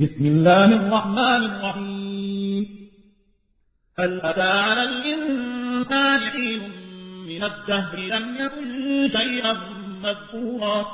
بسم الله الرحمن الرحيم. هل أتى على الإنسان حين من الدهر لم يكن شيئا مذكورا؟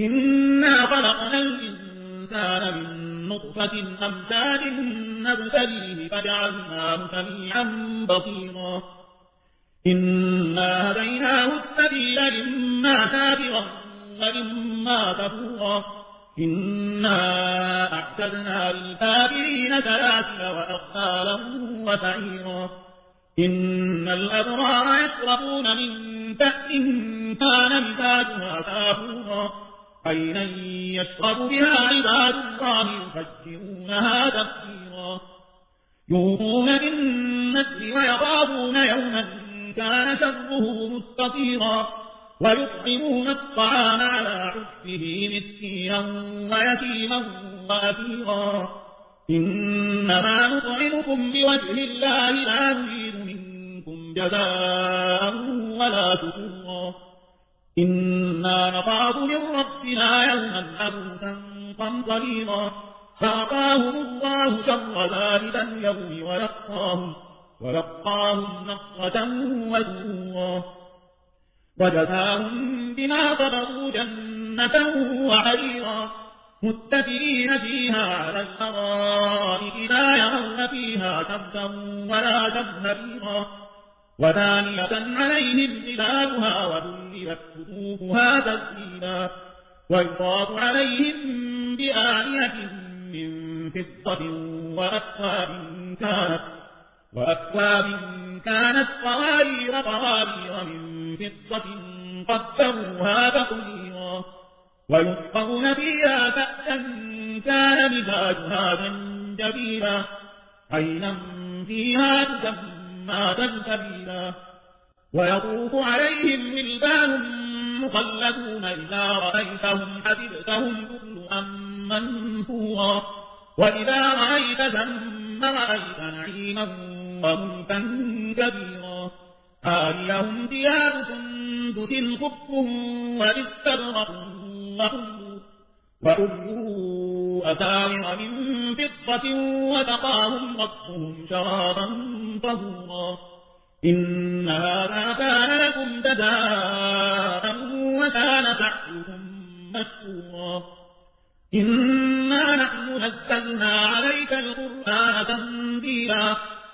إنا خلقنا الإنسان من نطفة أمثال نبتليه فجعلناه سميعا بصيرا. إنا هديناه السبيل إما شاكرا وإما كفورا إنا أعتدنا للكافرين سلاسل وأغفالا وسعيرا إن الأبرار يشربون من كأس كان مزاجها كافورا عينا يشرب بها عباد الله يفجرونها تفجيرا يوفون بالنسل ويخافون يوما كان شره مستطيرا ويطعمون الطعام على حبه مسكينا ويتيما وأسيرا. إنما نطعمكم بوجه الله لا نريد منكم جزاء ولا شكورا. إنا نخاف من ربنا يوما أبوسا قمطريرا. فأعطاهم الله شر ذلك اليوم ولقاهم ولقاهم نصرة وسرورا وجزاهم بما صبروا جنة وحريرا متكئين فيها على الأرائك لا يرون فيها شمسا ولا زمهريرا ودانية عليهم ظلالها وذللت قطوفها تسليما ويطاف عليهم بآلية من فضة وأكواب كانت وأكواب كانت قوارير قوارير من فضة قدروها تقديرا ويسقون فيها كأسا كان مزاجها زنجبيلا. عينا فيها تسمى تنسبيلا ويطوف عليهم ولدان مخلدون إذا رأيتهم حسبتهم كل منثورا. وإذا رأيت ثم رأيت نعيما وملكا كبيرا آلهم ثياب سندس خف واستبرق وأولوا أساور من فضة وتقاهم ربهم شرابا طهورا. إن هذا كان لكم جزاء وكان سعيكم مشكورا. إنا نحن نزلنا عليك القرآن تنزيلا.